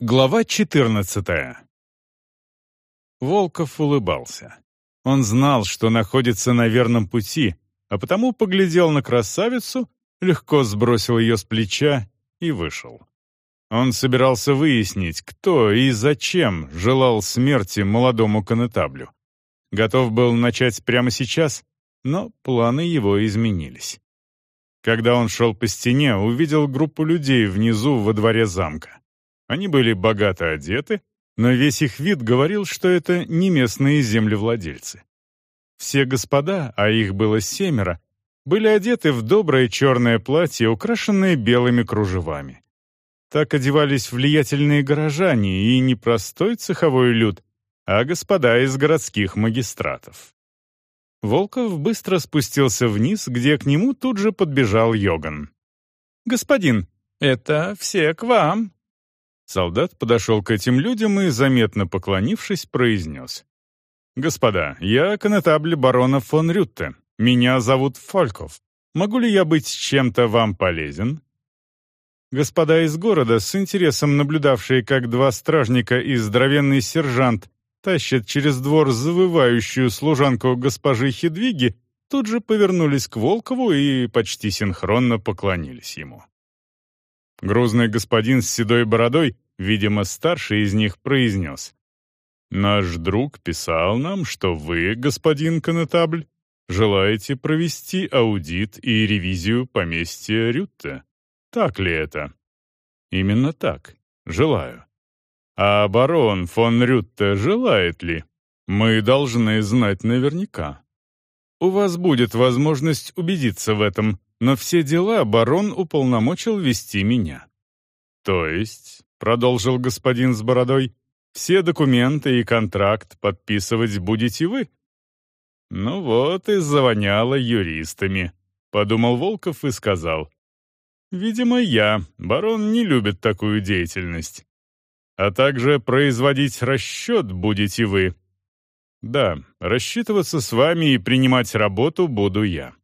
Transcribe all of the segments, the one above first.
Глава 14 Волков улыбался. Он знал, что находится на верном пути, а потому поглядел на красавицу, легко сбросил ее с плеча и вышел. Он собирался выяснить, кто и зачем желал смерти молодому конетаблю. Готов был начать прямо сейчас, но планы его изменились. Когда он шел по стене, увидел группу людей внизу во дворе замка. Они были богато одеты, но весь их вид говорил, что это не местные землевладельцы. Все господа, а их было семеро, были одеты в доброе черное платье, украшенное белыми кружевами. Так одевались влиятельные горожане и не простой цеховой люд, а господа из городских магистратов. Волков быстро спустился вниз, где к нему тут же подбежал Йоган. «Господин, это все к вам», Солдат подошел к этим людям и, заметно поклонившись, произнес. «Господа, я конетабль барона фон Рютте. Меня зовут Фольков. Могу ли я быть чем-то вам полезен?» Господа из города, с интересом наблюдавшие, как два стражника и здоровенный сержант тащат через двор завывающую служанку госпожи Хедвиги, тут же повернулись к Волкову и почти синхронно поклонились ему. Грузный господин с седой бородой, видимо, старший из них, произнес. «Наш друг писал нам, что вы, господин Конетабль, желаете провести аудит и ревизию поместья Рютте. Так ли это?» «Именно так. Желаю». «А барон фон Рютте желает ли? Мы должны знать наверняка». «У вас будет возможность убедиться в этом», но все дела барон уполномочил вести меня. То есть, продолжил господин с бородой, все документы и контракт подписывать будете вы? Ну вот и завоняло юристами, подумал Волков и сказал. Видимо, я, барон, не любит такую деятельность. А также производить расчет будете вы. Да, рассчитываться с вами и принимать работу буду я.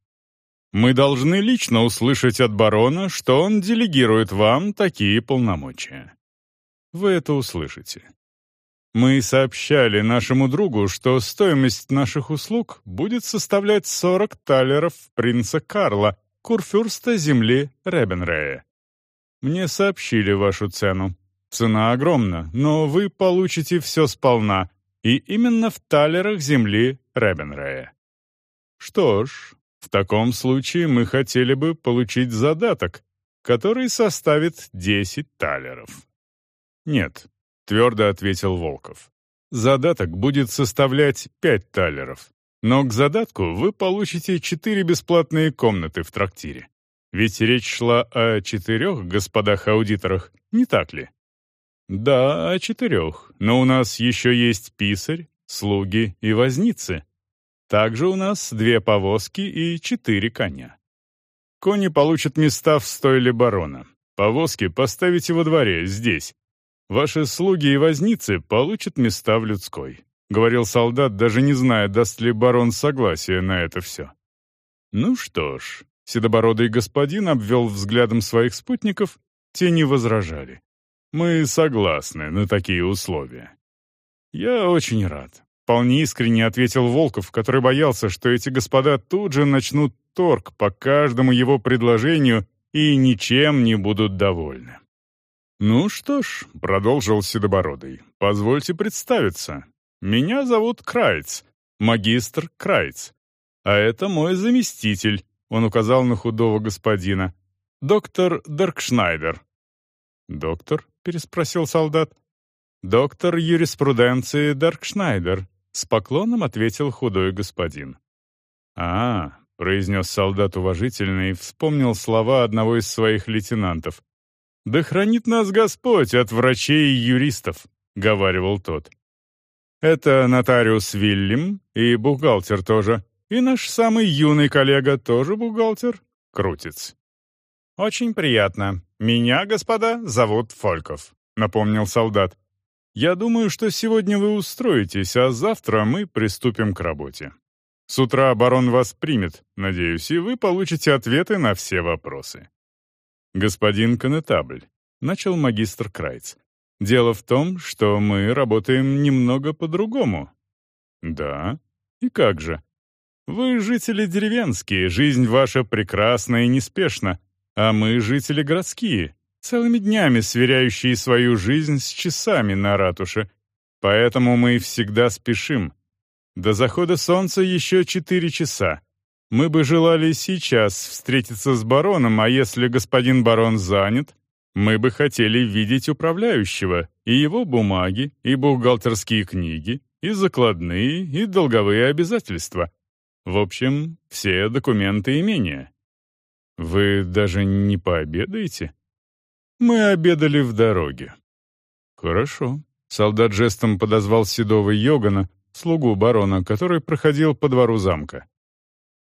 Мы должны лично услышать от барона, что он делегирует вам такие полномочия. Вы это услышите. Мы сообщали нашему другу, что стоимость наших услуг будет составлять 40 талеров принца Карла, курфюрста земли Ребенрея. Мне сообщили вашу цену. Цена огромна, но вы получите все сполна, и именно в талерах земли Ребенрея. Что ж, в таком случае мы хотели бы получить задаток, который составит 10 талеров. Нет, твердо ответил Волков. Задаток будет составлять 5 талеров. Но к задатку вы получите 4 бесплатные комнаты в трактире. Ведь речь шла о четырех господах-аудиторах, не так ли? Да, о четырех, но у нас еще есть писарь, слуги и возницы. Также у нас две повозки и четыре коня. Кони получат места в стойле барона. Повозки поставите во дворе, здесь. Ваши слуги и возницы получат места в людской», — говорил солдат, даже не зная, даст ли барон согласие на это все. «Ну что ж», — седобородый господин обвел взглядом своих спутников, те не возражали. «Мы согласны на такие условия». «Я очень рад. Вполне искренне ответил Волков, который боялся, что эти господа тут же начнут торг по каждому его предложению и ничем не будут довольны. «Ну что ж», — продолжил Седобородый, — «позвольте представиться. Меня зовут Крайц, магистр Крайц. А это мой заместитель», — он указал на худого господина, — «доктор Диркшнайдер». «Доктор?» — переспросил солдат. «Доктор юриспруденции Диркшнайдер», с поклоном ответил худой господин. «А, — произнес солдат уважительно и вспомнил слова одного из своих лейтенантов. «Да хранит нас Господь от врачей и юристов», — говаривал тот. «Это нотариус Вильям и бухгалтер тоже, и наш самый юный коллега тоже бухгалтер, Крутец». «Очень приятно. Меня, господа, зовут Фольков», — напомнил солдат. Я думаю, что сегодня вы устроитесь, а завтра мы приступим к работе. С утра барон вас примет, надеюсь, и вы получите ответы на все вопросы. Господин Конетабль, начал магистр Крайц. Дело в том, что мы работаем немного по-другому». «Да? И как же?» «Вы жители деревенские, жизнь ваша прекрасна и неспешна, а мы жители городские, целыми днями сверяющие свою жизнь с часами на ратуше. Поэтому мы всегда спешим. До захода солнца еще четыре часа. Мы бы желали сейчас встретиться с бароном, а если господин барон занят, мы бы хотели видеть управляющего, и его бумаги, и бухгалтерские книги, и закладные, и долговые обязательства. В общем, все документы имения. Вы даже не пообедаете? Мы обедали в дороге. Хорошо. Солдат жестом подозвал седого Йогана, слугу барона, который проходил по двору замка.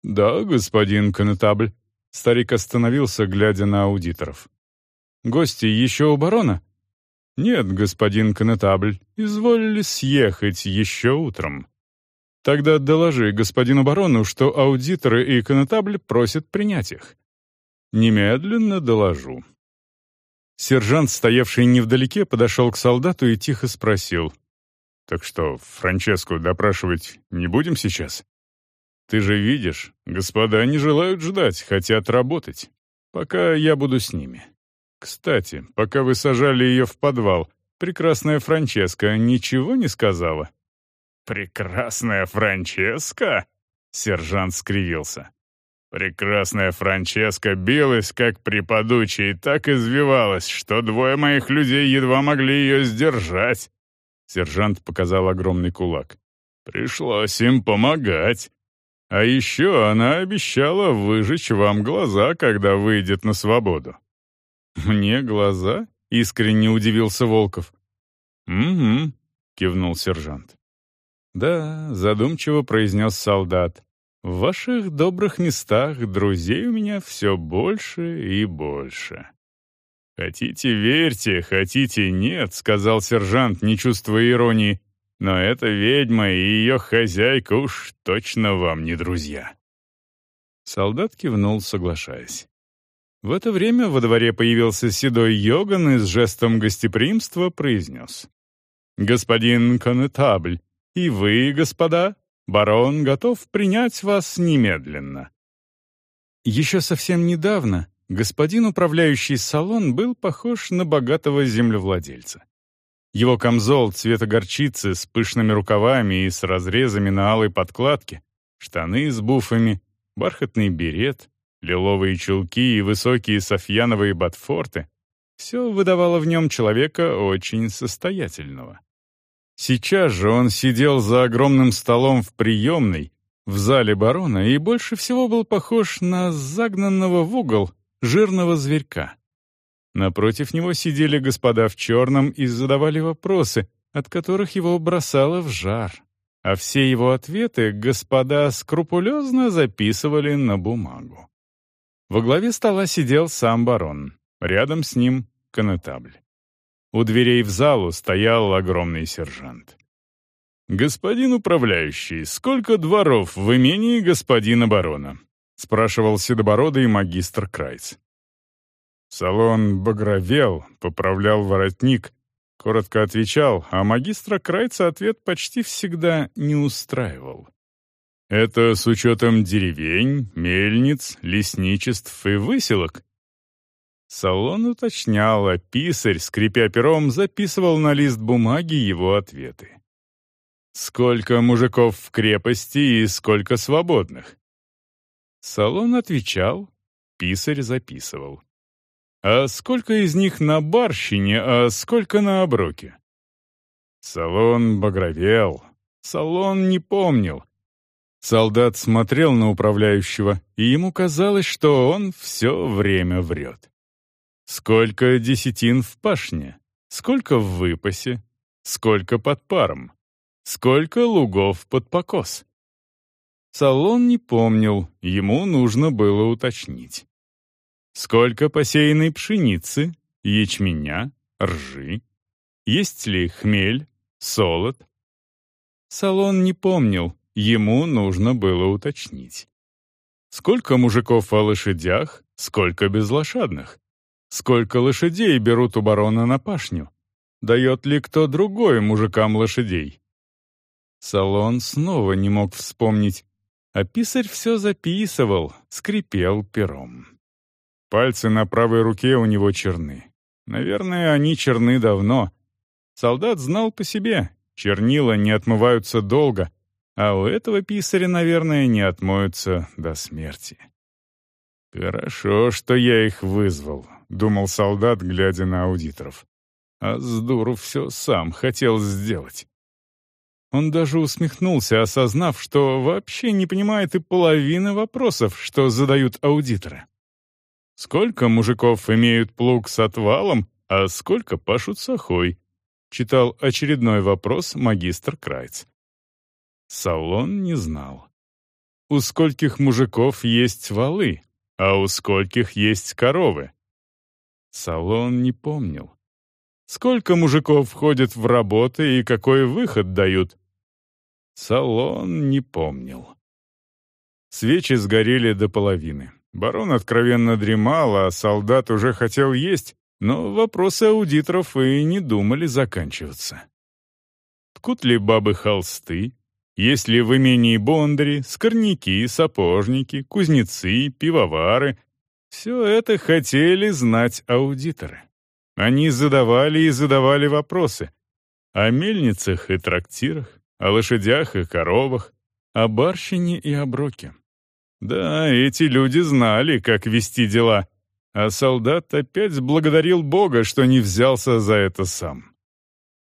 «Да, господин конетабль». Старик остановился, глядя на аудиторов. «Гости еще у барона?» «Нет, господин конетабль, изволили съехать еще утром». «Тогда доложи господину барону, что аудиторы и конетабль просят принять их». «Немедленно доложу». Сержант, стоявший невдалеке, подошел к солдату и тихо спросил. «Так что, Франческу допрашивать не будем сейчас?» Ты же видишь, господа не желают ждать, хотят работать. Пока я буду с ними. Кстати, пока вы сажали ее в подвал, прекрасная Франческа ничего не сказала?» «Прекрасная Франческа?» — сержант скривился. Прекрасная Франческа билась, как при подуче, так извивалась, что двое моих людей едва могли ее сдержать. Сержант показал огромный кулак. Пришлось им помогать. А еще она обещала выжечь вам глаза, когда выйдет на свободу». «Мне глаза?» — искренне удивился Волков. «Угу», — кивнул сержант. «Да», — задумчиво произнес солдат. «В ваших добрых местах друзей у меня все больше и больше». «Хотите — верьте, хотите — нет», — сказал сержант, не чувствуя иронии. Но эта ведьма и ее хозяйка уж точно вам не друзья». Солдат кивнул, соглашаясь. В это время во дворе появился седой Йоган и с жестом гостеприимства произнес. «Господин конетабль, и вы, господа, барон готов принять вас немедленно». Еще совсем недавно господин управляющий салон был похож на богатого землевладельца. Его камзол цвета горчицы с пышными рукавами и с разрезами на алой подкладке, штаны с буфами, бархатный берет, лиловые чулки и высокие софьяновые ботфорты — все выдавало в нем человека очень состоятельного. Сейчас же он сидел за огромным столом в приемной, в зале барона, и больше всего был похож на загнанного в угол жирного зверька. Напротив него сидели господа в черном и задавали вопросы, от которых его бросало в жар. А все его ответы господа скрупулезно записывали на бумагу. Во главе стола сидел сам барон, рядом с ним — конетабль. У дверей в залу стоял огромный сержант. «Господин управляющий, сколько дворов в имении господина барона?» — спрашивал седобородый магистр Крайц. Салон багровел, поправлял воротник, коротко отвечал, а магистра Крайца ответ почти всегда не устраивал. Это с учетом деревень, мельниц, лесничеств и выселок. Салон уточнял, а писарь, скрипя пером, записывал на лист бумаги его ответы. Сколько мужиков в крепости и сколько свободных? Салон отвечал, писарь записывал. А сколько из них на барщине, а сколько на оброке? Салон багровел, салон не помнил. Солдат смотрел на управляющего, и ему казалось, что он все время врет. Сколько десятин в пашне, сколько в выпасе, сколько под паром, сколько лугов под покос. Салон не помнил, ему нужно было уточнить. Сколько посеянной пшеницы, ячменя, ржи? Есть ли хмель, солод? Салон не помнил, ему нужно было уточнить. Сколько мужиков о лошадях, сколько безлошадных? Сколько лошадей берут у барона на пашню? дает ли кто другой мужикам лошадей. Салон снова не мог вспомнить, а писарь все записывал, скрипел пером. Пальцы на правой руке у него черны. Наверное, они черны давно. Солдат знал по себе, чернила не отмываются долго, а у этого писаря, наверное, не отмоются до смерти. «Хорошо, что я их вызвал», — думал солдат, глядя на аудиторов. «А с дуру все сам хотел сделать». Он даже усмехнулся, осознав, что вообще не понимает и половины вопросов, что задают аудиторы. «Сколько мужиков имеют плуг с отвалом, а сколько пашут с охой?» — читал очередной вопрос магистр Крайц. Салон не знал. У скольких мужиков есть валы, а у скольких есть коровы? Салон не помнил. Сколько мужиков входят в работы и какой выход дают? Салон не помнил. Свечи сгорели до половины. Барон откровенно дремал, а солдат уже хотел есть, но вопросы аудиторов и не думали заканчиваться. Ткут ли бабы холсты? Есть ли в имении бондари, скорняки, сапожники, кузнецы, пивовары? Все это хотели знать аудиторы. Они задавали и задавали вопросы. О мельницах и трактирах, о лошадях и коровах, о барщине и оброке. Да, эти люди знали, как вести дела, а солдат опять благодарил Бога, что не взялся за это сам.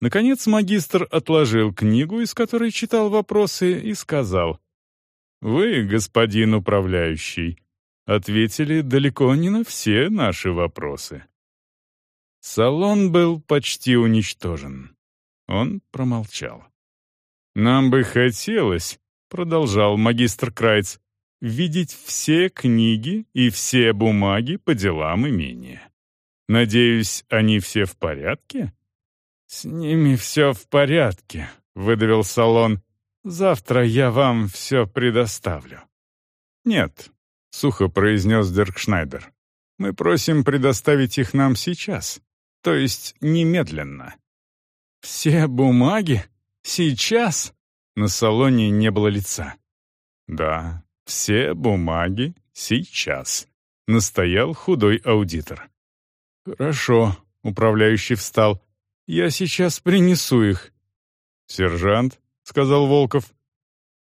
Наконец магистр отложил книгу, из которой читал вопросы, и сказал, «Вы, господин управляющий, ответили далеко не на все наши вопросы». Салон был почти уничтожен. Он промолчал. «Нам бы хотелось», — продолжал магистр Крайц, «видеть все книги и все бумаги по делам имения. Надеюсь, они все в порядке?» «С ними все в порядке», — выдавил Салон. «Завтра я вам все предоставлю». «Нет», — сухо произнес Диркшнайдер. «Мы просим предоставить их нам сейчас, то есть немедленно». «Все бумаги?» Сейчас?» На Салоне не было лица. «Да, все бумаги сейчас», — настоял худой аудитор. «Хорошо», — управляющий встал. «Я сейчас принесу их». «Сержант», — сказал Волков.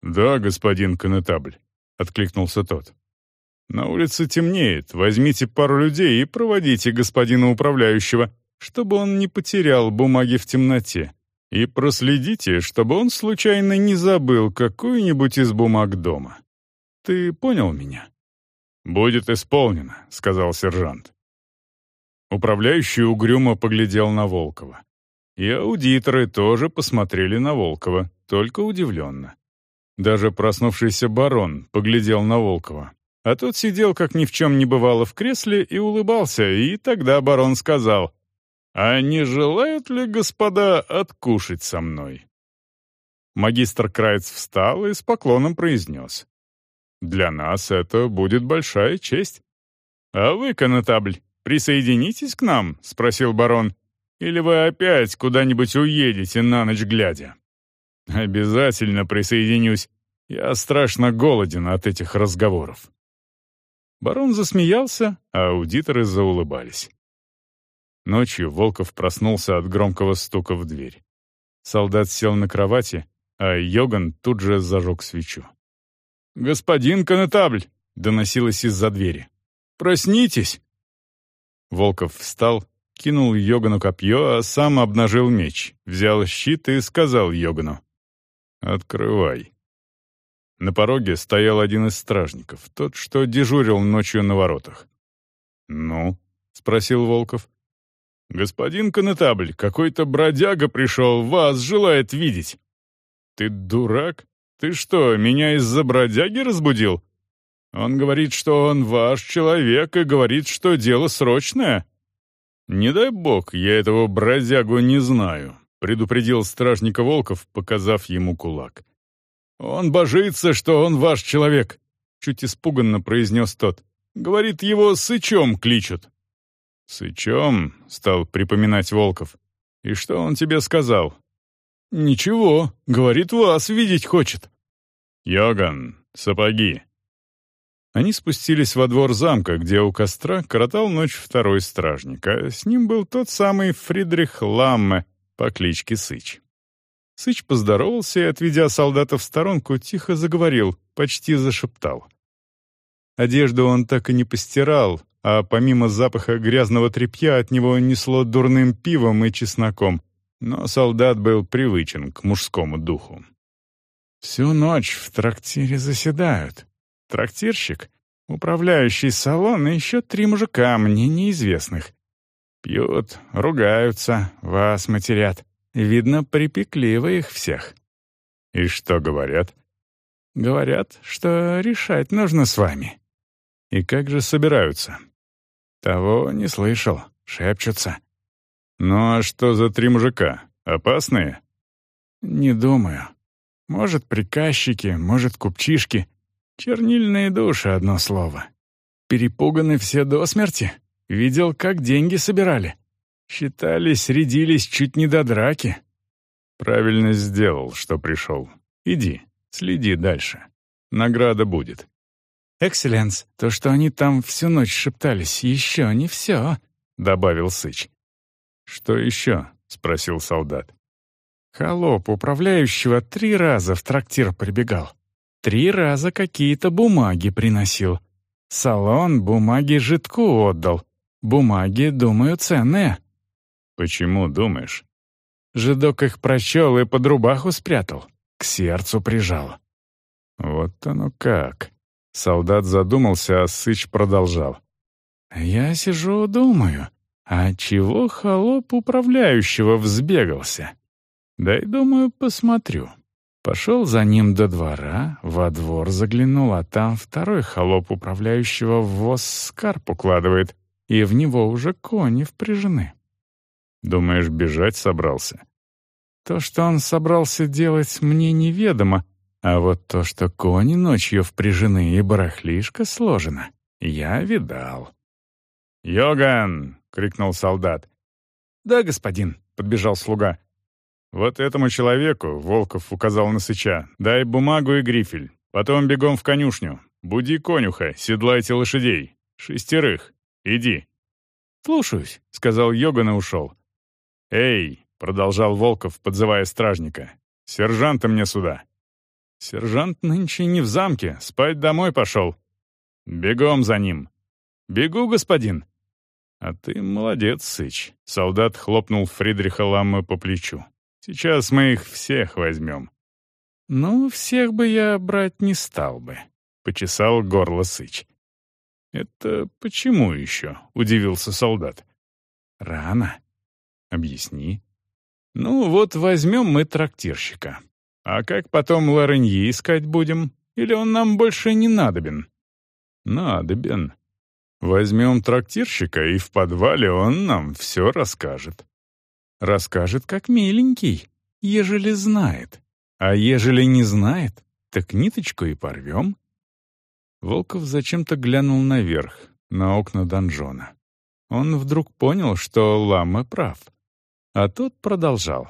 «Да, господин конетабль», — откликнулся тот. «На улице темнеет. Возьмите пару людей и проводите господина управляющего, чтобы он не потерял бумаги в темноте. И проследите, чтобы он случайно не забыл какую-нибудь из бумаг дома. Ты понял меня?» «Будет исполнено», — сказал сержант. Управляющий угрюмо поглядел на Волкова. И аудиторы тоже посмотрели на Волкова, только удивленно. Даже проснувшийся барон поглядел на Волкова. А тот сидел, как ни в чем не бывало, в кресле и улыбался, и тогда барон сказал «А не желают ли господа откушать со мной?» Магистр Крайц встал и с поклоном произнес. «Для нас это будет большая честь». «А вы, конетабль, присоединитесь к нам?» — спросил барон. «Или вы опять куда-нибудь уедете на ночь глядя?» «Обязательно присоединюсь. Я страшно голоден от этих разговоров». Барон засмеялся, а аудиторы заулыбались. Ночью Волков проснулся от громкого стука в дверь. Солдат сел на кровати, а Йоган тут же зажег свечу. «Господин конетабль!» — доносилось из-за двери. «Проснитесь!» Волков встал, кинул Йогану копье, а сам обнажил меч, взял щит и сказал Йогану. «Открывай». На пороге стоял один из стражников, тот, что дежурил ночью на воротах. «Ну?» — спросил Волков. «Господин конетабль, какой-то бродяга пришел, вас желает видеть». «Ты дурак? Ты что, меня из-за бродяги разбудил?» «Он говорит, что он ваш человек и говорит, что дело срочное». «Не дай бог, я этого бродягу не знаю», — предупредил стражника Волков, показав ему кулак. «Он божится, что он ваш человек», — чуть испуганно произнес тот. «Говорит, его сычом кличут». «Сычом?» — стал припоминать Волков. И что он тебе сказал?» «Ничего, говорит, вас видеть хочет». «Йоган, сапоги». Они спустились во двор замка, где у костра коротал ночь второй стражник, а с ним был тот самый Фридрих Ламме по кличке Сыч. Сыч поздоровался и, отведя солдата в сторонку, тихо заговорил, почти зашептал. Одежду он так и не постирал, а помимо запаха грязного тряпья от него несло дурным пивом и чесноком, но солдат был привычен к мужскому духу. «Всю ночь в трактире заседают. Трактирщик, управляющий салон и еще три мужика, мне неизвестных. Пьют, ругаются, вас матерят. Видно, припекли вы их всех». «И что говорят?» «Говорят, что решать нужно с вами». «И как же собираются?» «Того не слышал. Шепчутся». «Ну а что за три мужика? Опасные?» «Не думаю. Может, приказчики, может, купчишки. Чернильные души, одно слово. Перепуганы все до смерти. Видел, как деньги собирали. Считались, рядились чуть не до драки». «Правильно сделал, что пришел. Иди, следи дальше. Награда будет». «Экселленс, то, что они там всю ночь шептались, еще не все», — добавил Сыч. «Что еще?» — спросил солдат. Холоп управляющего три раза в трактир прибегал. Три раза какие-то бумаги приносил. Салон бумаги житку отдал. Бумаги, думаю, ценные. Почему думаешь? Жидок их прочел и под рубаху спрятал. К сердцу прижал. Вот оно как. Солдат задумался, а Сыч продолжал. «Я сижу, думаю. А чего холоп управляющего взбегался? Дай, думаю, посмотрю. Пошел за ним до двора, во двор заглянул, а там второй холоп управляющего в воз скарб укладывает, и в него уже кони впряжены. Думаешь, бежать собрался? То, что он собрался делать, мне неведомо, а вот то, что кони ночью впряжены и барахлишко сложено, я видал. «Йоган!» — крикнул солдат. «Да, господин», — подбежал слуга. «Вот этому человеку, — Волков указал на сыча, — дай бумагу и грифель. Потом бегом в конюшню. Буди конюха, седлайте лошадей. Шестерых. Иди». «Слушаюсь», — сказал Йоган и ушел. «Эй!» — продолжал Волков, подзывая стражника. «Сержанта мне сюда». «Сержант нынче не в замке, спать домой пошел». «Бегом за ним». «Бегу, господин». «А ты молодец, Сыч», — солдат хлопнул Фридриха Ламмы по плечу. «Сейчас мы их всех возьмем». «Ну, всех бы я брать не стал бы», — почесал горло Сыч. «Это почему еще?» — удивился солдат. «Рано». «Объясни». «Ну, вот возьмем мы трактирщика. А как потом Лореньи искать будем? Или он нам больше не надобен?» «Надобен», Возьмем трактирщика, и в подвале он нам все расскажет. Расскажет, как миленький, ежели знает. А ежели не знает, так ниточку и порвем. Волков зачем-то глянул наверх, на окна донжона. Он вдруг понял, что Лама прав. А тот продолжал.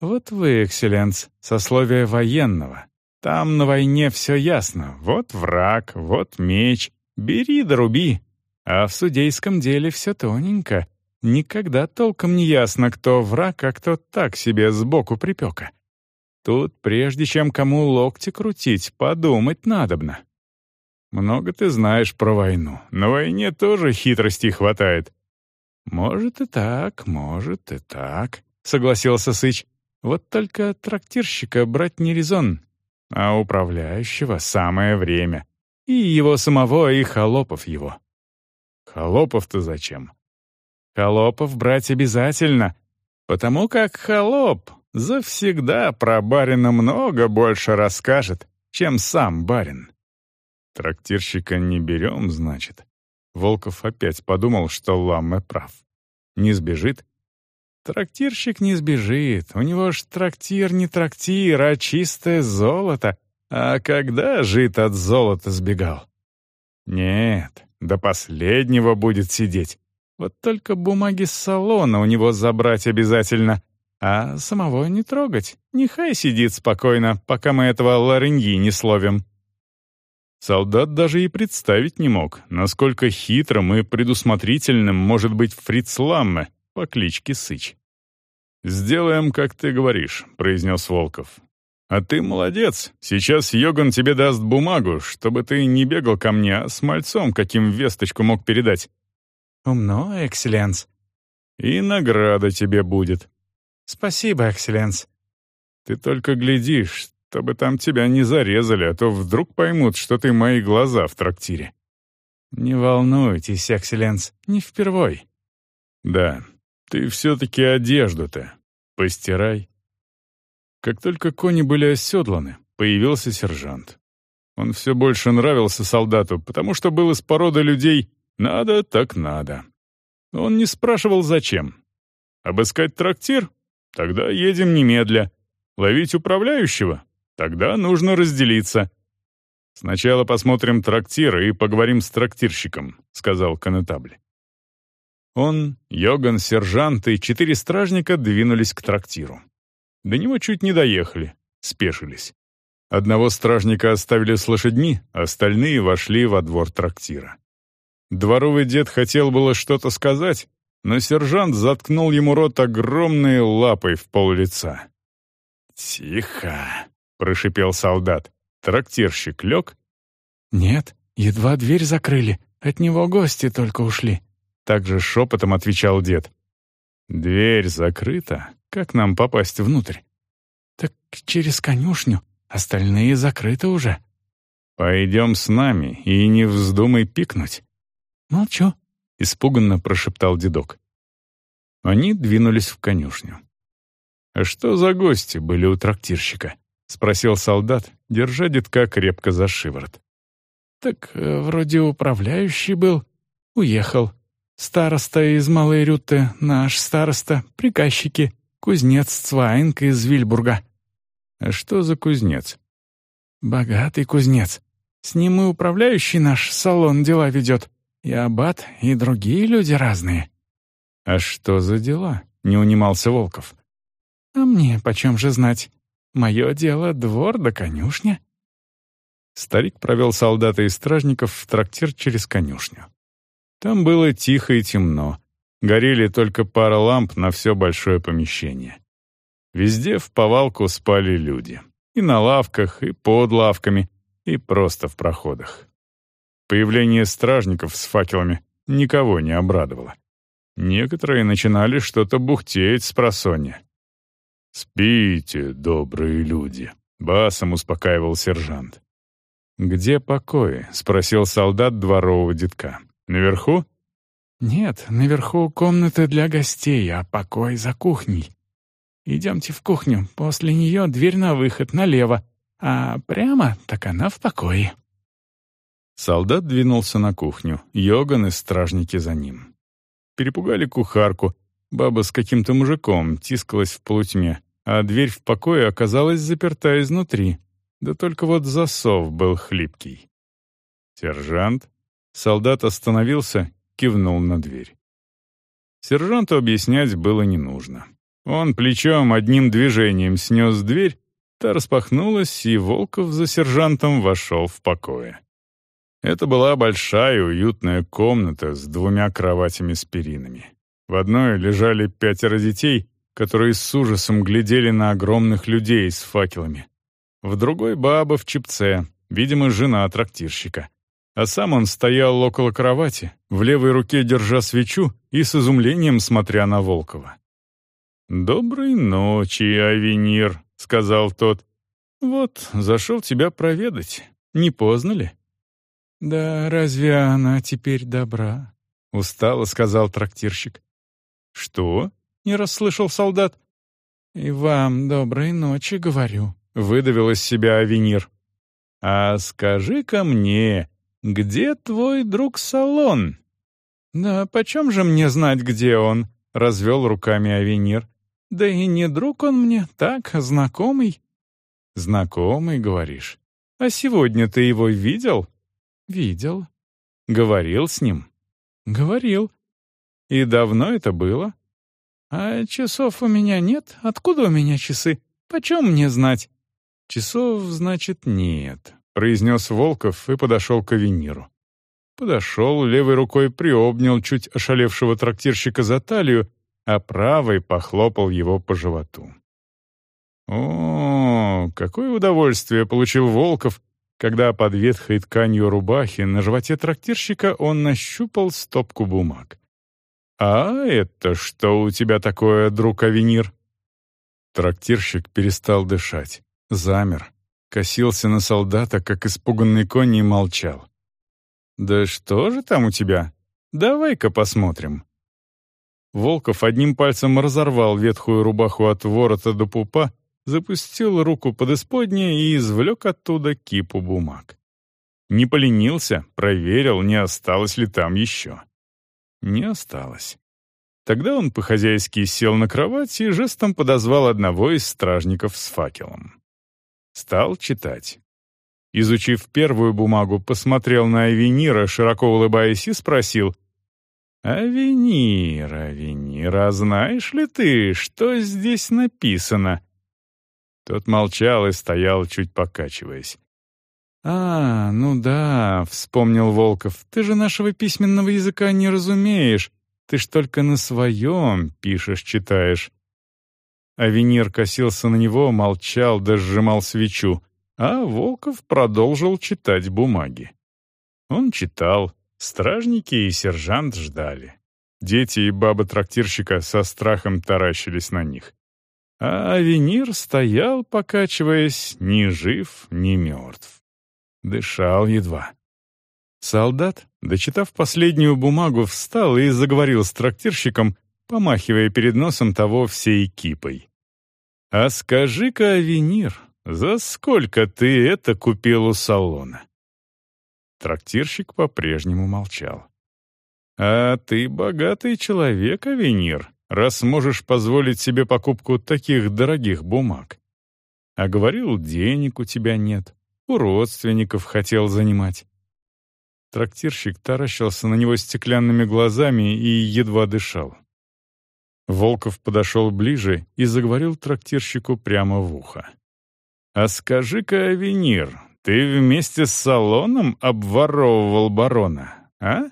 «Вот вы, экселленс, сословие военного. Там на войне все ясно. Вот враг, вот меч, Бери да руби. А в судейском деле все тоненько. Никогда толком не ясно, кто враг, а кто так себе сбоку припека. Тут, прежде чем кому локти крутить, подумать надобно. Много ты знаешь про войну. На войне тоже хитростей хватает. Может и так, может и так, согласился Сыч. Вот только трактирщика брать не резон, а управляющего самое время. И его самого, и холопов его. Холопов-то зачем? Холопов брать обязательно, потому как холоп завсегда про барина много больше расскажет, чем сам барин. Трактирщика не берем, значит. Волков опять подумал, что Ламме прав. Не сбежит? Трактирщик не сбежит. У него ж трактир не трактир, а чистое золото, а когда жит от золота сбегал? Нет, до последнего будет сидеть. Вот только бумаги с салона у него забрать обязательно, а самого не трогать. Нехай сидит спокойно, пока мы этого ларыньи не словим». Солдат даже и представить не мог, насколько хитрым и предусмотрительным может быть Фриц Ламме по кличке Сыч. «Сделаем, как ты говоришь», — произнес Волков. «А ты молодец. Сейчас Йоган тебе даст бумагу, чтобы ты не бегал ко мне, а с мальцом, каким весточку мог передать». «Умно, экселленс». «И награда тебе будет». «Спасибо, экселленс». «Ты только глядишь, чтобы там тебя не зарезали, а то вдруг поймут, что ты мои глаза в трактире». «Не волнуйтесь, экселленс, не впервой». «Да, ты все-таки одежду-то постирай». Как только кони были оседланы, появился сержант. Он все больше нравился солдату, потому что был из породы людей «надо, так надо». Он не спрашивал, зачем. «Обыскать трактир? Тогда едем немедля. Ловить управляющего? Тогда нужно разделиться». «Сначала посмотрим трактир и поговорим с трактирщиком», — сказал конетабль. Он, Йоган, сержант и четыре стражника двинулись к трактиру. До него чуть не доехали, спешились. Одного стражника оставили с лошадьми, остальные вошли во двор трактира. Дворовый дед хотел было что-то сказать, но сержант заткнул ему рот огромной лапой в пол лица. «Тихо!» — прошипел солдат. Трактирщик лег. «Нет, едва дверь закрыли, от него гости только ушли», также шепотом отвечал дед. «Дверь закрыта. Как нам попасть внутрь?» «Так через конюшню. Остальные закрыты уже». «Пойдем с нами и не вздумай пикнуть». «Молчу», — испуганно прошептал дедок. Они двинулись в конюшню. «А что за гости были у трактирщика?» — спросил солдат, держа детка крепко за шиворот. «Так э, вроде управляющий был. Уехал. Староста из Малой Рюты, наш староста, приказчики, кузнец Цвайнг из Вильбурга». «А что за кузнец?» «Богатый кузнец. С ним и управляющий наш салон дела ведет. И аббат, и другие люди разные». «А что за дела?» — не унимался Волков. «А мне почем же знать? Мое дело — двор да конюшня». Старик провел солдата и стражников в трактир через конюшню. Там было тихо и темно. Горели только пара ламп на все большое помещение. Везде в повалку спали люди. И на лавках, и под лавками, и просто в проходах. Появление стражников с факелами никого не обрадовало. Некоторые начинали что-то бухтеть с просонья. «Спите, добрые люди», — басом успокаивал сержант. «Где покои?» — спросил солдат дворового детка. «Наверху?» «Нет, наверху комната для гостей, а покой за кухней. Идемте в кухню, после нее дверь на выход налево, а прямо так она в покое». Солдат двинулся на кухню, Йоган и стражники за ним. Перепугали кухарку, баба с каким-то мужиком тискалась в полутьме, а дверь в покое оказалась заперта изнутри, да только вот засов был хлипкий. «Сержант?» Солдат остановился, кивнул на дверь. Сержанту объяснять было не нужно. Он плечом одним движением снес дверь, та распахнулась, и Волков за сержантом вошел в покое. Это была большая уютная комната с двумя кроватями с перинами. В одной лежали пятеро детей, которые с ужасом глядели на огромных людей с факелами. В другой — баба в чепце, видимо, жена трактирщика а сам он стоял около кровати, в левой руке держа свечу и с изумлением смотря на Волкова. «Доброй ночи, Авенир», — сказал тот. «Вот, зашел тебя проведать. Не поздно ли?» «Да разве она теперь добра?» — устало сказал трактирщик. «Что?» — не расслышал солдат. «И вам доброй ночи, говорю», — выдавил из себя Авенир. «А скажи-ка мне, «Где твой друг Салон?» «Да почем же мне знать, где он?» — развел руками Авенир. «Да и не друг он мне, так, знакомый». «Знакомый, говоришь? А сегодня ты его видел?» «Видел». «Говорил с ним?» «Говорил». И давно это было? А часов у меня нет. Откуда у меня часы? Почем мне знать? Часов, значит, нет, произнес Волков и подошел к авениру. Подошел, левой рукой приобнял чуть ошалевшего трактирщика за талию, а правой похлопал его по животу. О, какое удовольствие получил Волков, когда под ветхой тканью рубахи на животе трактирщика он нащупал стопку бумаг. «А это что у тебя такое, друг Авенир?» Трактирщик перестал дышать, замер, косился на солдата, как испуганный конь, и молчал. «Да что же там у тебя? Давай-ка посмотрим». Волков одним пальцем разорвал ветхую рубаху от ворота до пупа, запустил руку под исподнее и извлек оттуда кипу бумаг. Не поленился, проверил, не осталось ли там еще. Не осталось. Тогда он по-хозяйски сел на кровать и жестом подозвал одного из стражников с факелом. Стал читать. Изучив первую бумагу, посмотрел на Авенира, широко улыбаясь, и спросил, «Авенир, Авенир, а знаешь ли ты, что здесь написано?» Тот молчал и стоял, чуть покачиваясь. «А, ну да», — вспомнил Волков, — «ты же нашего письменного языка не разумеешь. Ты ж только на своем пишешь, читаешь». Авенир косился на него, молчал, да сжимал свечу, а Волков продолжил читать бумаги. Он читал, стражники и сержант ждали. Дети и баба трактирщика со страхом таращились на них а Авенир стоял, покачиваясь, ни жив, ни мертв. Дышал едва. Солдат, дочитав последнюю бумагу, встал и заговорил с трактирщиком, помахивая перед носом того всей кипой. «А скажи-ка, Авенир, за сколько ты это купил у салона?» Трактирщик по-прежнему молчал. «А ты богатый человек, Авенир», раз можешь позволить себе покупку таких дорогих бумаг. А говорил, денег у тебя нет, у родственников хотел занимать. Трактирщик таращился на него стеклянными глазами и едва дышал. Волков подошел ближе и заговорил трактирщику прямо в ухо. «А скажи-ка, Авенир, ты вместе с салоном обворовывал барона, а?»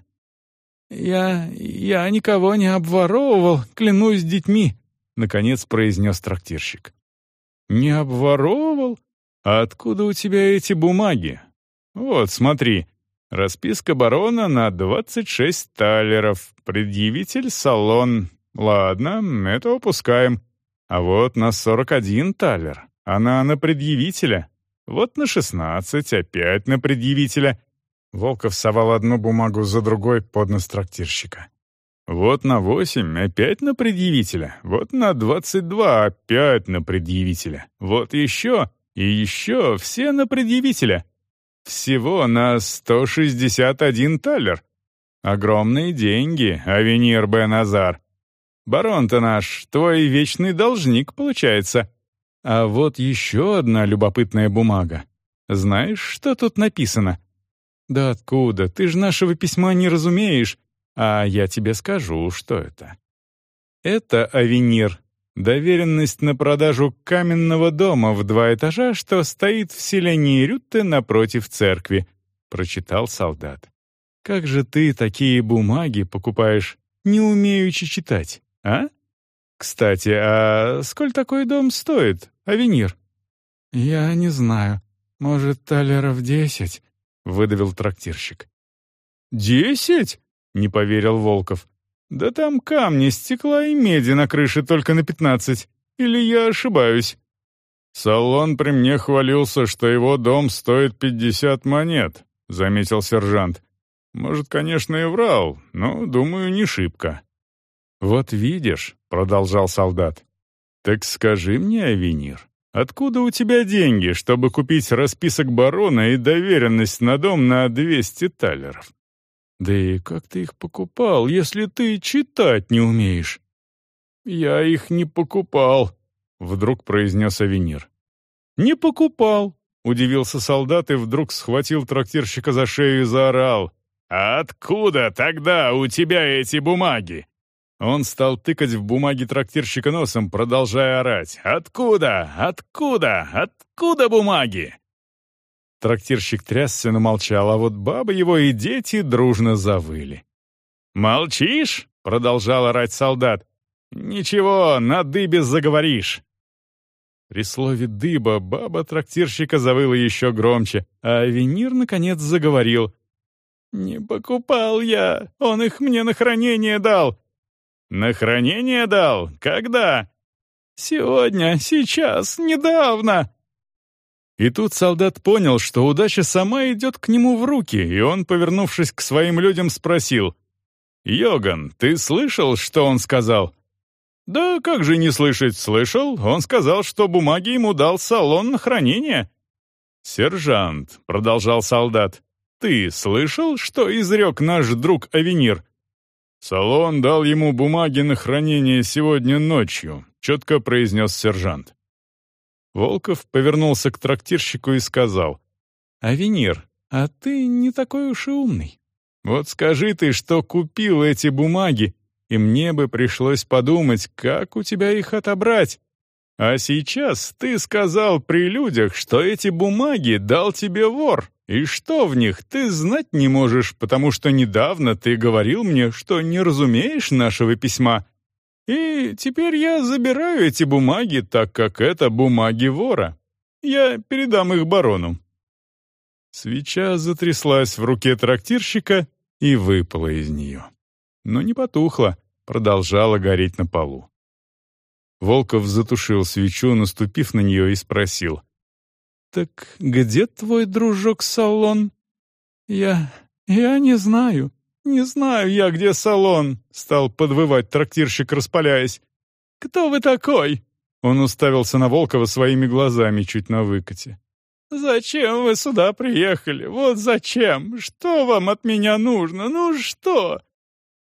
«Я... я никого не обворовывал, клянусь детьми», — наконец произнес трактирщик. «Не обворовывал? А откуда у тебя эти бумаги? Вот, смотри, расписка барона на двадцать шесть талеров, предъявитель — салон. Ладно, это упускаем. А вот на сорок один талер, она на предъявителя. Вот на шестнадцать, опять на предъявителя. Волков совал одну бумагу за другой под нос трактирщика. «Вот на восемь, опять на предъявителя. Вот на двадцать два, опять на предъявителя. Вот еще и еще, все на предъявителя. Всего на сто шестьдесят один талер. Огромные деньги, Авенир Бен Азар. Барон-то наш, твой вечный должник, получается. А вот еще одна любопытная бумага. Знаешь, что тут написано?» «Да откуда? Ты же нашего письма не разумеешь. А я тебе скажу, что это». Это авенир, доверенность на продажу каменного дома в два этажа, что стоит в селении Рютте напротив церкви, прочитал солдат. Как же ты такие бумаги покупаешь, не умеючи читать, а? Кстати, а сколь такой дом стоит, авенир? Я не знаю. Может, талеров десять. — выдавил трактирщик. «Десять?» — не поверил Волков. «Да там камни, стекла и меди на крыше только на пятнадцать. Или я ошибаюсь?» «Салон при мне хвалился, что его дом стоит пятьдесят монет», — заметил сержант. «Может, конечно, и врал, но, думаю, не шибко». «Вот видишь», — продолжал солдат. «Так скажи мне, Авенир, Откуда у тебя деньги, чтобы купить расписок барона и доверенность на дом на 200 талеров? Да и как ты их покупал, если ты читать не умеешь? Я их не покупал, вдруг произнес Авенир. Не покупал, удивился солдат и вдруг схватил трактирщика за шею и заорал. «А откуда тогда у тебя эти бумаги? Он стал тыкать в бумаги трактирщика носом, продолжая орать. «Откуда? Откуда? Откуда бумаги?» Трактирщик трясся, но молчал, а вот баба его и дети дружно завыли. «Молчишь?» — продолжал орать солдат. «Ничего, на дыбе заговоришь». При слове «дыба» баба трактирщика завыла еще громче, а Авенир, наконец, заговорил. «Не покупал я, он их мне на хранение дал». «На хранение дал? Когда?» «Сегодня, сейчас, недавно». И тут солдат понял, что удача сама идет к нему в руки, и он, повернувшись к своим людям, спросил. «Йоган, ты слышал, что он сказал?» «Да как же не слышать, слышал. Он сказал, что бумаги ему дал салон на хранение». «Сержант», — продолжал солдат, — «ты слышал, что изрек наш друг Авенир?» «Салон дал ему бумаги на хранение сегодня ночью», — четко произнес сержант. Волков повернулся к трактирщику и сказал, «Авенир, а ты не такой уж и умный. Вот скажи ты, что купил эти бумаги, и мне бы пришлось подумать, как у тебя их отобрать. А сейчас ты сказал при людях, что эти бумаги дал тебе вор, и что в них ты знать не можешь, потому что недавно ты говорил мне, что не разумеешь нашего письма. И теперь я забираю эти бумаги, так как это бумаги вора. Я передам их барону». Свеча затряслась в руке трактирщика и выпала из нее. Но не потухла, продолжала гореть на полу. Волков затушил свечу, наступив на нее, и спросил. «Так где твой дружок Салон?» «Я... я не знаю. Не знаю я, где салон», — стал подвывать трактирщик, распаляясь. «Кто вы такой?» Он уставился на Волкова своими глазами чуть на выкате. «Зачем вы сюда приехали? Вот зачем? Что вам от меня нужно? Ну что?»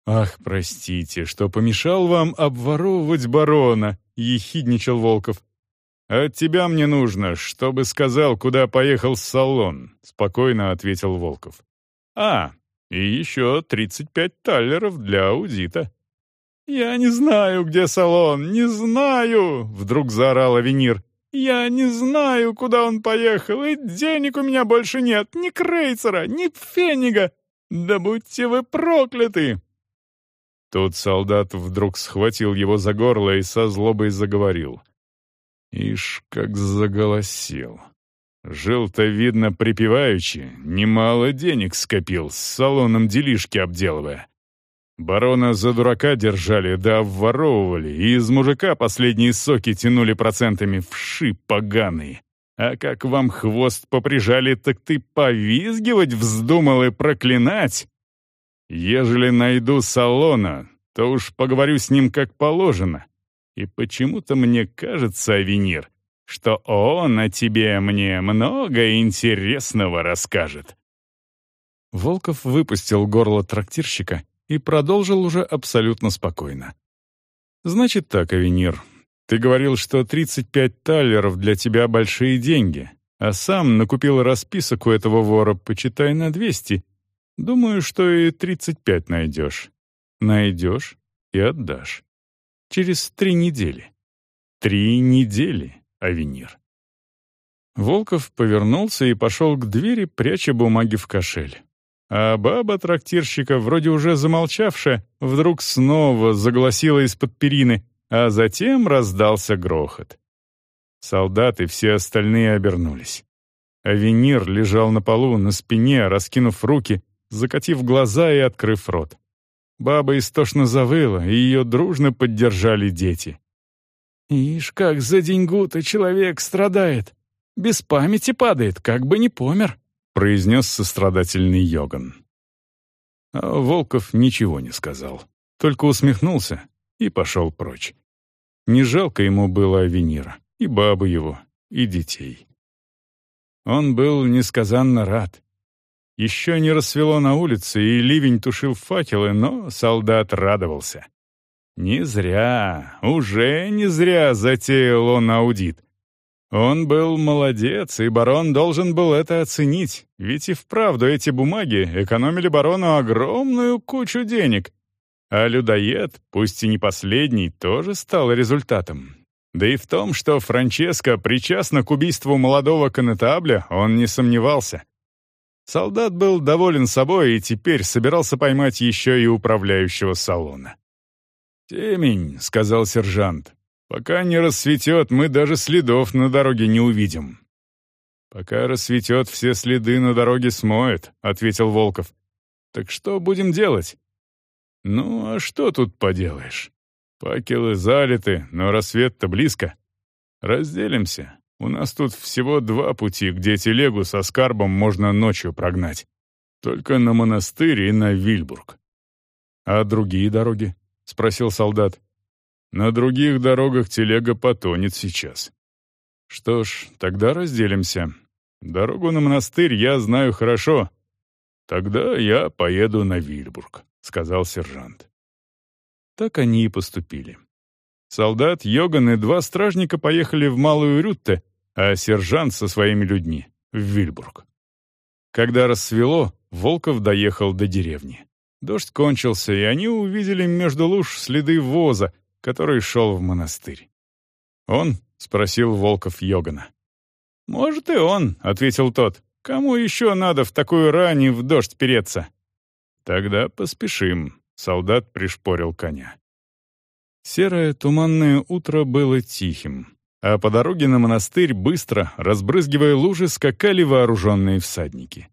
«Ах, простите, что помешал вам обворовывать барона», — ехидничал Волков. «От тебя мне нужно, чтобы сказал, куда поехал салон», — спокойно ответил Волков. «А, и еще 35 таллеров для аудита». «Я не знаю, где салон, не знаю!» — вдруг заорал Авенир. «Я не знаю, куда он поехал, и денег у меня больше нет, ни крейцера, ни пфенига! Да будьте вы прокляты!» Тут солдат вдруг схватил его за горло и со злобой заговорил. Ишь, как заголосил. Жил-то, видно, припеваючи, немало денег скопил, с салоном делишки обделывая. Барона за дурака держали, да обворовывали, и из мужика последние соки тянули процентами вши поганые. А как вам хвост поприжали, так ты повизгивать вздумал и проклинать? Ежели найду салона, то уж поговорю с ним как положено. И почему-то мне кажется, Авенир, что он о тебе мне много интересного расскажет». Волков выпустил горло трактирщика и продолжил уже абсолютно спокойно. «Значит так, Авенир, ты говорил, что 35 таллеров для тебя большие деньги, а сам накупил расписок у этого вора, почитай, на 200, Думаю, что и 35 найдешь. Найдешь и отдашь. Через три недели. Три недели, Авенир. Волков повернулся и пошел к двери, пряча бумаги в кошель. А баба трактирщика, вроде уже замолчавшая, вдруг снова загласила из-под перины, а затем раздался грохот. Солдаты все остальные обернулись. Авенир лежал на полу, на спине, раскинув руки, закатив глаза и открыв рот. Баба истошно завыла, и ее дружно поддержали дети. «Ишь, как за деньгу-то человек страдает! Без памяти падает, как бы не помер!» — произнес сострадательный Йоган. А Волков ничего не сказал, только усмехнулся и пошел прочь. Не жалко ему было Авенира, и бабы его, и детей. Он был несказанно рад. Еще не рассвело на улице, и ливень тушил факелы, но солдат радовался. Не зря, уже не зря затеял он аудит. Он был молодец, и барон должен был это оценить, ведь и вправду эти бумаги экономили барону огромную кучу денег. А людоед, пусть и не последний, тоже стал результатом. Да и в том, что Франческо причастна к убийству молодого конетабля, он не сомневался. Солдат был доволен собой и теперь собирался поймать еще и управляющего салона. «Темень», — сказал сержант. «Пока не рассветет, мы даже следов на дороге не увидим». «Пока рассветет, все следы на дороге смоет», — ответил Волков. «Так что будем делать?» «Ну, а что тут поделаешь? Факелы залиты, но рассвет-то близко. Разделимся. У нас тут всего два пути, где телегу со скарбом можно ночью прогнать. Только на монастырь и на Вильбург. А другие дороги? Спросил солдат. На других дорогах телега потонет сейчас. Что ж, тогда разделимся. Дорогу на монастырь я знаю хорошо. Тогда я поеду на Вильбург, сказал сержант. Так они и поступили. Солдат, Йоган и два стражника поехали в Малую Рютте, а сержант со своими людьми — в Вильбург. Когда рассвело, Волков доехал до деревни. Дождь кончился, и они увидели между луж следы воза, который шел в монастырь. «Он?» — спросил Волков Йогана. «Может, и он», — ответил тот. «Кому еще надо в такую рань в дождь переться?» «Тогда поспешим», — солдат пришпорил коня. Серое туманное утро было тихим а по дороге на монастырь быстро, разбрызгивая лужи, скакали вооруженные всадники.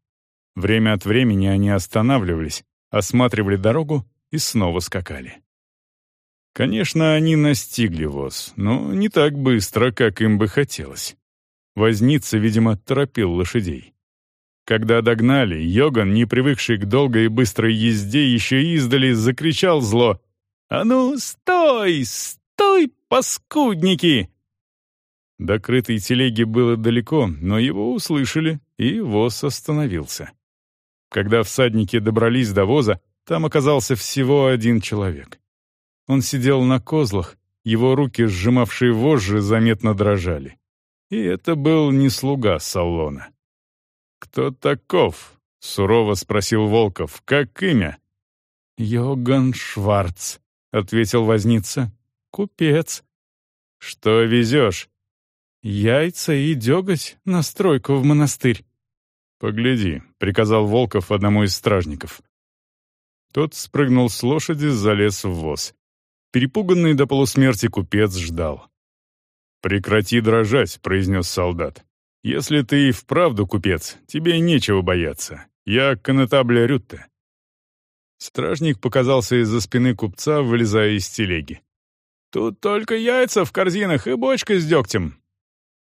Время от времени они останавливались, осматривали дорогу и снова скакали. Конечно, они настигли воз, но не так быстро, как им бы хотелось. Возница, видимо, торопил лошадей. Когда догнали, Йоган, не привыкший к долгой и быстрой езде, еще издали закричал зло «А ну, стой! Стой, паскудники!» До крытой телеги было далеко, но его услышали, и воз остановился. Когда всадники добрались до воза, там оказался всего один человек. Он сидел на козлах, его руки, сжимавшие вожжи, заметно дрожали. И это был не слуга салона. «Кто таков?» — сурово спросил Волков. «Как имя?» «Йоган Шварц», — ответил возница. «Купец». «Что везешь?» Яйца и деготь на стройку в монастырь. «Погляди», — приказал Волков одному из стражников. Тот спрыгнул с лошади, залез в воз. Перепуганный до полусмерти купец ждал. «Прекрати дрожать», — произнес солдат. «Если ты и вправду купец, тебе нечего бояться. Я конетабля Рютте». Стражник показался из-за спины купца, вылезая из телеги. «Тут только яйца в корзинах и бочка с дегтем.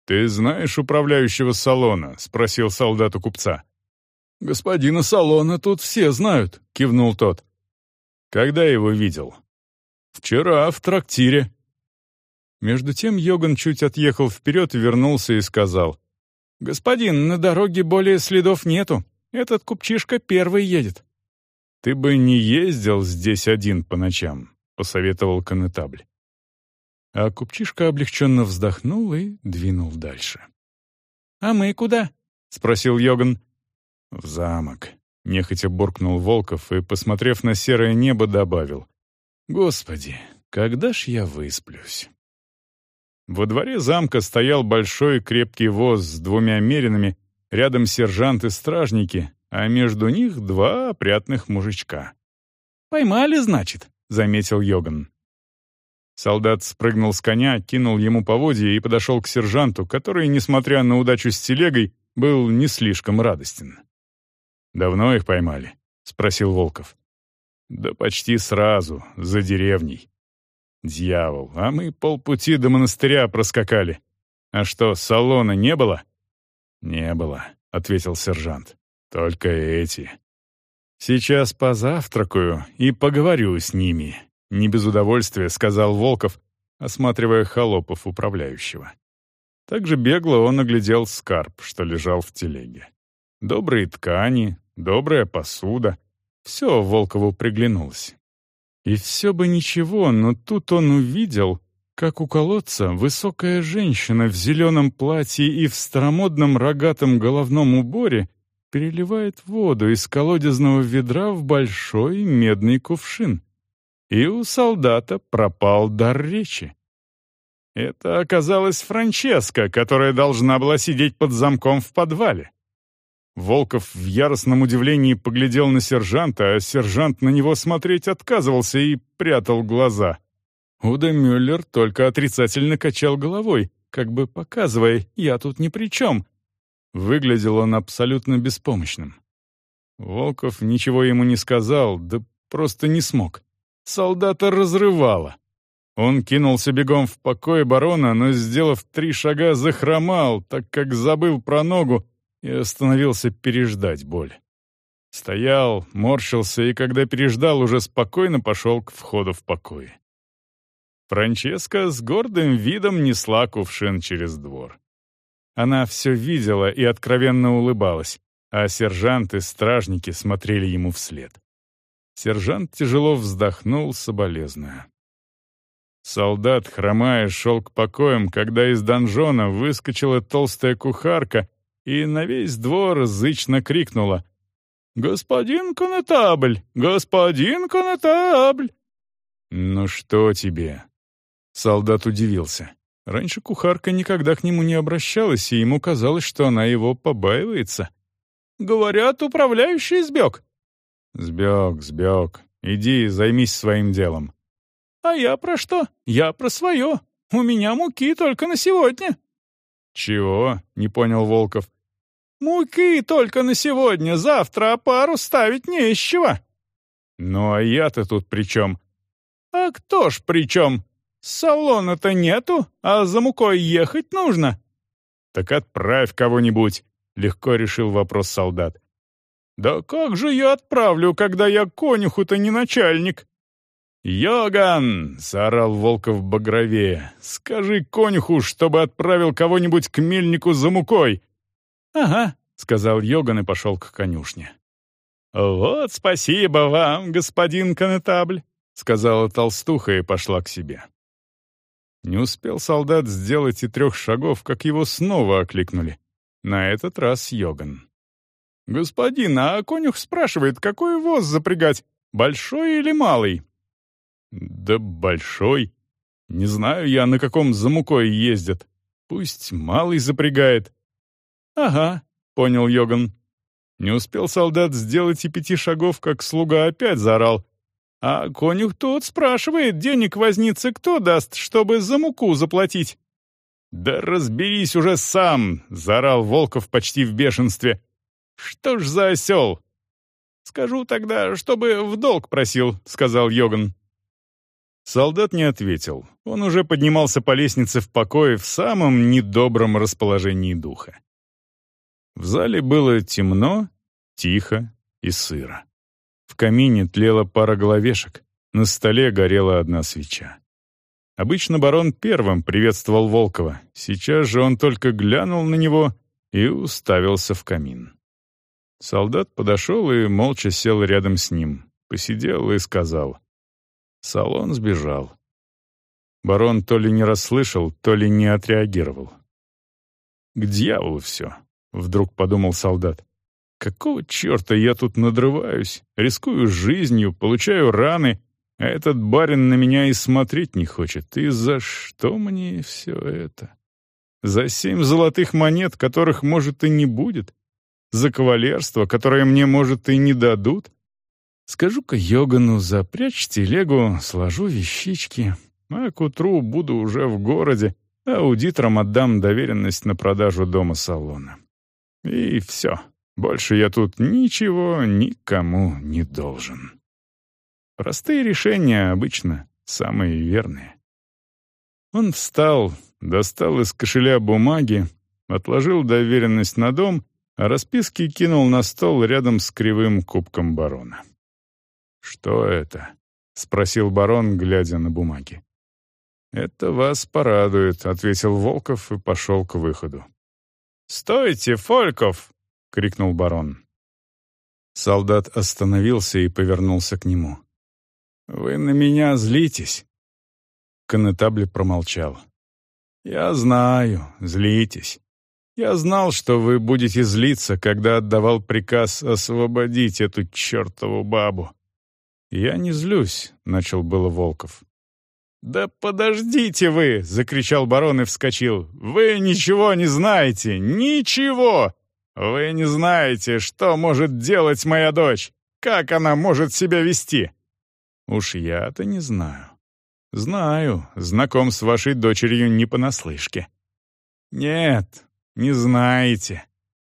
«Ты знаешь управляющего салона?» — спросил солдат у купца. «Господина салона тут все знают», — кивнул тот. «Когда его видел?» «Вчера в трактире». Между тем Йоган чуть отъехал вперед, вернулся и сказал. «Господин, на дороге более следов нету. Этот купчишка первый едет». «Ты бы не ездил здесь один по ночам», — посоветовал конетабль. А купчишка облегченно вздохнул и двинул дальше. «А мы куда?» — спросил Йоган. «В замок», — нехотя буркнул Волков и, посмотрев на серое небо, добавил. «Господи, когда ж я высплюсь?» Во дворе замка стоял большой крепкий воз с двумя меринами, рядом сержант и стражники, а между них два опрятных мужичка. «Поймали, значит», — заметил Йоган. Солдат спрыгнул с коня, кинул ему поводья и подошел к сержанту, который, несмотря на удачу с телегой, был не слишком радостен. «Давно их поймали?» — спросил Волков. «Да почти сразу, за деревней». «Дьявол, а мы полпути до монастыря проскакали. А что, салона не было?» «Не было», — ответил сержант. «Только эти». «Сейчас позавтракаю и поговорю с ними, не без удовольствия сказал Волков, осматривая холопов управляющего. Также бегло он оглядел скарб, что лежал в телеге. Добрые ткани, добрая посуда. Все Волкову приглянулось. И все бы ничего, но тут он увидел, как у колодца высокая женщина в зеленом платье и в старомодном рогатом головном уборе переливает воду из колодезного ведра в большой медный кувшин. И у солдата пропал дар речи. Это оказалась Франческа, которая должна была сидеть под замком в подвале. Волков в яростном удивлении поглядел на сержанта, а сержант на него смотреть отказывался и прятал глаза. Уда Мюллер только отрицательно качал головой, как бы показывая «я тут ни при чем». Выглядел он абсолютно беспомощным. Волков ничего ему не сказал, да просто не смог. Солдата разрывало. Он кинулся бегом в покой барона, но, сделав три шага, захромал, так как забыл про ногу и остановился переждать боль. Стоял, морщился и, когда переждал, уже спокойно пошел к входу в покой. Франческа с гордым видом несла кувшин через двор. Она все видела и откровенно улыбалась, а сержанты-стражники смотрели ему вслед. Сержант тяжело вздохнул, соболезная. Солдат, хромая, шел к покоям, когда из донжона выскочила толстая кухарка и на весь двор зычно крикнула «Господин конетабль! Господин конетабль!» «Ну что тебе?» Солдат удивился. Раньше кухарка никогда к нему не обращалась, и ему казалось, что она его побаивается. «Говорят, управляющий сбег». «Сбег, сбег. Иди, займись своим делом». «А я про что? Я про свое. У меня муки только на сегодня». «Чего?» — не понял Волков. «Муки только на сегодня, завтра пару ставить не из чего». «Ну а я-то тут при чем?» «А кто ж при чем? Салона-то нету, а за мукой ехать нужно». «Так отправь кого-нибудь», — легко решил вопрос солдат. «Да как же я отправлю, когда я конюху-то не начальник?» «Йоган!» — заорал Волков багровее. «Скажи конюху, чтобы отправил кого-нибудь к мельнику за мукой!» «Ага», — сказал Йоган и пошел к конюшне. «Вот спасибо вам, господин конетабль», — сказала толстуха и пошла к себе. Не успел солдат сделать и трех шагов, как его снова окликнули. На этот раз Йоган. «Господин, а конюх спрашивает, какой воз запрягать, большой или малый?» «Да большой. Не знаю я, на каком за мукой ездят. Пусть малый запрягает». «Ага», — понял Йоган. Не успел солдат сделать и пяти шагов, как слуга опять заорал. А конюх тот спрашивает, денег возницы кто даст, чтобы за муку заплатить. «Да разберись уже сам!» — заорал Волков почти в бешенстве. «Что ж за осел?» «Скажу тогда, чтобы в долг просил», — сказал Йоган. Солдат не ответил. Он уже поднимался по лестнице в покое в самом недобром расположении духа. В зале было темно, тихо и сыро. В камине тлела пара головешек, на столе горела одна свеча. Обычно барон первым приветствовал Волкова, сейчас же он только глянул на него и уставился в камин. Солдат подошел и молча сел рядом с ним, посидел и сказал. Салон сбежал. Барон то ли не расслышал, то ли не отреагировал. «К дьяволу все», — вдруг подумал солдат. Какого черта я тут надрываюсь, рискую жизнью, получаю раны, а этот барин на меня и смотреть не хочет. И за что мне все это? За семь золотых монет, которых, может, и не будет? За кавалерство, которое мне, может, и не дадут? Скажу-ка Йогану, запрячь телегу, сложу вещички, а к утру буду уже в городе, аудиторам отдам доверенность на продажу дома-салона. И все. Больше я тут ничего никому не должен. Простые решения обычно самые верные. Он встал, достал из кошеля бумаги, отложил доверенность на дом, а расписки кинул на стол рядом с кривым кубком барона. «Что это?» — спросил барон, глядя на бумаги. «Это вас порадует», — ответил Волков и пошел к выходу. «Стойте, Фольков!» — крикнул барон. Солдат остановился и повернулся к нему. «Вы на меня злитесь?» Конетабль промолчал. «Я знаю, злитесь. Я знал, что вы будете злиться, когда отдавал приказ освободить эту чертову бабу. «Я не злюсь», — начал было Волков. «Да подождите вы!» — закричал барон и вскочил. «Вы ничего не знаете! Ничего! Вы не знаете, что может делать моя дочь! Как она может себя вести!» «Уж я-то не знаю. Знаю, знаком с вашей дочерью не понаслышке». «Нет, не знаете.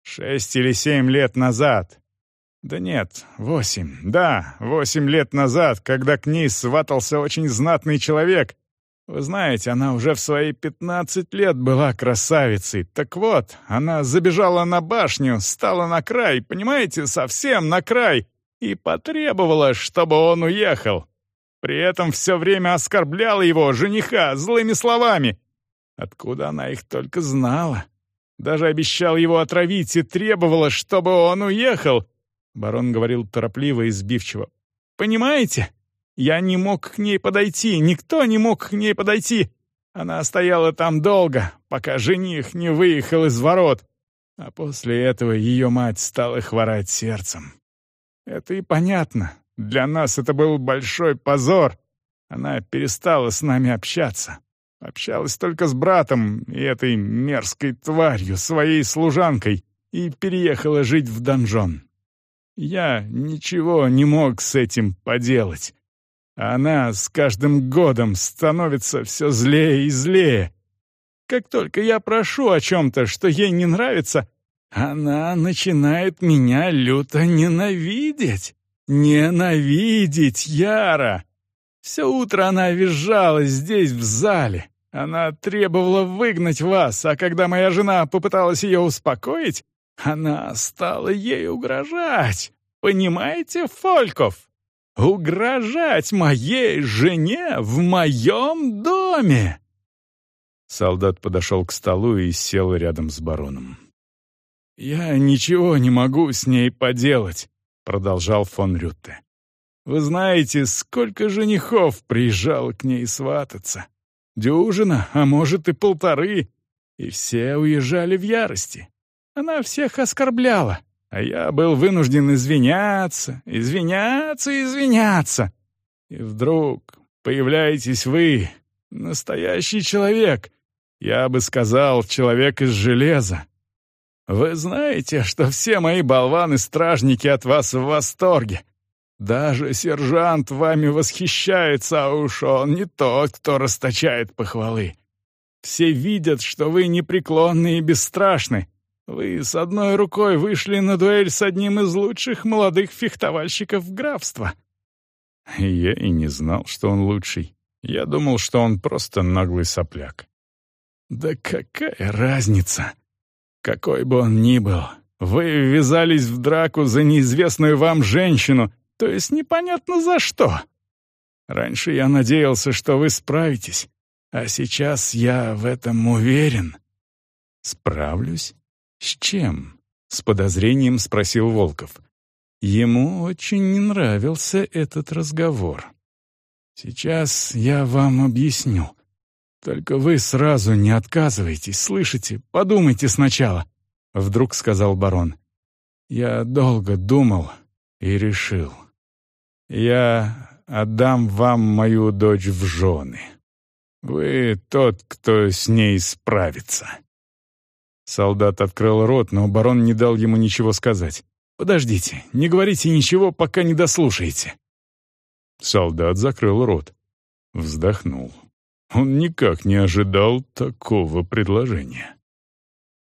Шесть или семь лет назад. Да нет, восемь. Да, восемь лет назад, когда к ней сватался очень знатный человек. Вы знаете, она уже в свои пятнадцать лет была красавицей. Так вот, она забежала на башню, стала на край, понимаете, совсем на край, и потребовала, чтобы он уехал. При этом все время оскорбляла его, жениха, злыми словами. Откуда она их только знала? Даже обещал его отравить и требовала, чтобы он уехал. Барон говорил торопливо и сбивчиво. «Понимаете? Я не мог к ней подойти, никто не мог к ней подойти. Она стояла там долго, пока жених не выехал из ворот. А после этого ее мать стала хворать сердцем. Это и понятно. Для нас это был большой позор. Она перестала с нами общаться. Общалась только с братом и этой мерзкой тварью, своей служанкой, и переехала жить в донжон. Я ничего не мог с этим поделать. Она с каждым годом становится все злее и злее. Как только я прошу о чем-то, что ей не нравится, она начинает меня люто ненавидеть. Ненавидеть Яра. Все утро она визжала здесь, в зале. Она требовала выгнать вас, а когда моя жена попыталась ее успокоить, она стала ей угрожать. Понимаете, Фольков? Угрожать моей жене в моем доме!» Солдат подошел к столу и сел рядом с бароном. «Я ничего не могу с ней поделать», — продолжал фон Рютте. «Вы знаете, сколько женихов приезжало к ней свататься? Дюжина, а может и полторы. И все уезжали в ярости. Она всех оскорбляла, а я был вынужден извиняться, извиняться, извиняться. И вдруг появляетесь вы, настоящий человек. Я бы сказал, человек из железа. Вы знаете, что все мои болваны-стражники от вас в восторге. Даже сержант вами восхищается, а уж он не тот, кто расточает похвалы. Все видят, что вы непреклонны и бесстрашны. Вы с одной рукой вышли на дуэль с одним из лучших молодых фехтовальщиков графства». Я и не знал, что он лучший. Я думал, что он просто наглый сопляк. «Да какая разница? Какой бы он ни был, вы ввязались в драку за неизвестную вам женщину, то есть непонятно за что. Раньше я надеялся, что вы справитесь, а сейчас я в этом уверен». «Справлюсь? С чем?» — с подозрением спросил Волков. Ему очень не нравился этот разговор. «Сейчас я вам объясню. Только вы сразу не отказывайтесь, слышите? Подумайте сначала», — вдруг сказал барон. «Я долго думал и решил. Я отдам вам мою дочь в жены. Вы тот, кто с ней справится». Солдат открыл рот, но барон не дал ему ничего сказать. «Подождите, не говорите ничего, пока не дослушаете». Солдат закрыл рот. Вздохнул. Он никак не ожидал такого предложения.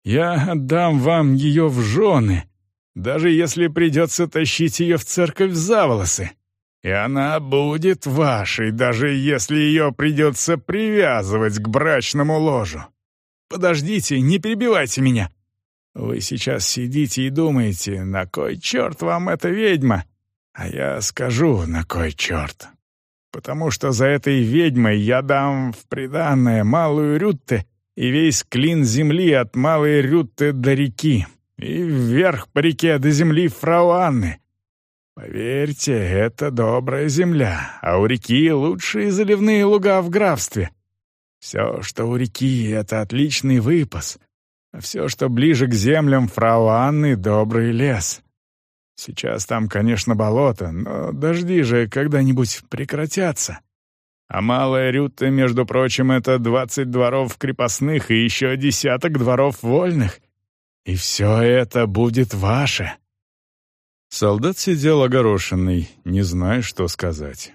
«Я отдам вам ее в жены, даже если придется тащить ее в церковь за волосы. И она будет вашей, даже если ее придется привязывать к брачному ложу. Подождите, не перебивайте меня. Вы сейчас сидите и думаете, на кой черт вам эта ведьма? А я скажу, на кой черт. Потому что за этой ведьмой я дам в приданное малую Рютте и весь клин земли от малой Рютте до реки, и вверх по реке до земли фрау Анны, Поверьте, это добрая земля, а у реки лучшие заливные луга в графстве. Все, что у реки, — это отличный выпас, а все, что ближе к землям фрау Анны, — добрый лес. Сейчас там, конечно, болото, но дожди же когда-нибудь прекратятся. А Малая Рюта, между прочим, это двадцать дворов крепостных и еще десяток дворов вольных. И все это будет ваше». Солдат сидел огорошенный, не зная, что сказать.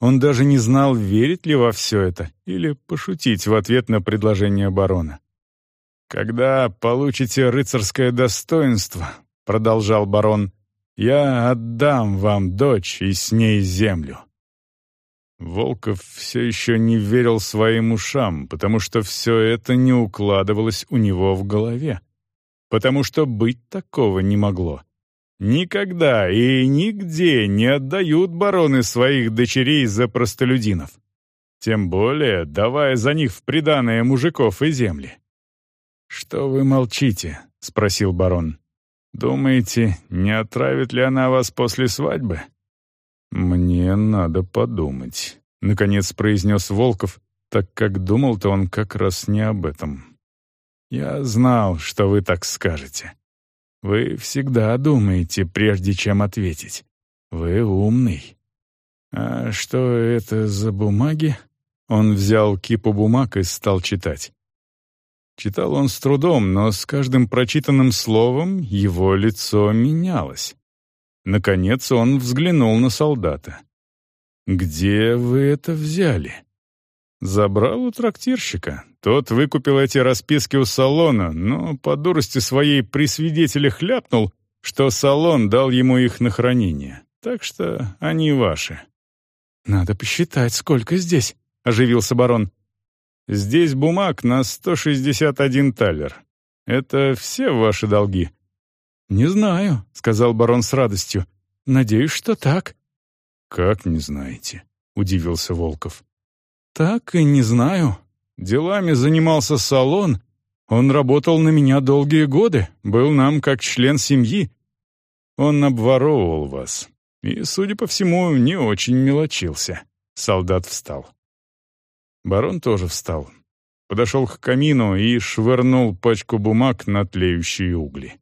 Он даже не знал, верить ли во все это или пошутить в ответ на предложение барона. «Когда получите рыцарское достоинство», — продолжал барон, — «я отдам вам дочь и с ней землю». Волков все еще не верил своим ушам, потому что все это не укладывалось у него в голове. Потому что быть такого не могло. Никогда и нигде не отдают бароны своих дочерей за простолюдинов. Тем более, давая за них в приданое мужиков и земли. «Что вы молчите?» — спросил барон. «Думаете, не отравит ли она вас после свадьбы?» «Мне надо подумать», — наконец произнес Волков, так как думал-то он как раз не об этом. «Я знал, что вы так скажете. Вы всегда думаете, прежде чем ответить. Вы умный. А что это за бумаги? Он взял кипу бумаг и стал читать. Читал он с трудом, но с каждым прочитанным словом его лицо менялось. Наконец он взглянул на солдата. «Где вы это взяли?» «Забрал у трактирщика. Тот выкупил эти расписки у салона, но по дурости своей при свидетелях ляпнул, что салон дал ему их на хранение. Так что они ваши». «Надо посчитать, сколько здесь», — оживился барон. «Здесь бумаг на 161 талер. Это все ваши долги?» «Не знаю», — сказал барон с радостью. «Надеюсь, что так». «Как не знаете?» — удивился Волков. «Так и не знаю. Делами занимался салон. Он работал на меня долгие годы, был нам как член семьи. Он обворовывал вас. И, судя по всему, не очень мелочился. Солдат встал. Барон тоже встал. Подошел к камину и швырнул пачку бумаг на тлеющие угли.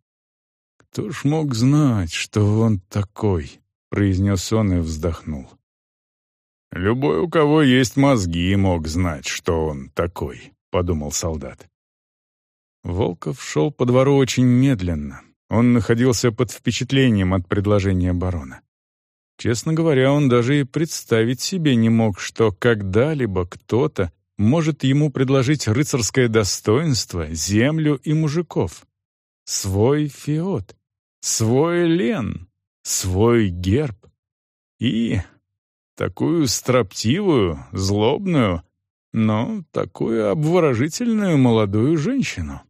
«Кто ж мог знать, что он такой?» — произнес он и вздохнул. «Любой, у кого есть мозги, мог знать, что он такой», — подумал солдат. Волков шел по двору очень медленно. Он находился под впечатлением от предложения барона. Честно говоря, он даже и представить себе не мог, что когда-либо кто-то может ему предложить рыцарское достоинство, землю и мужиков. Свой феод, свой лен, свой герб. И Такую строптивую, злобную, но такую обворожительную молодую женщину.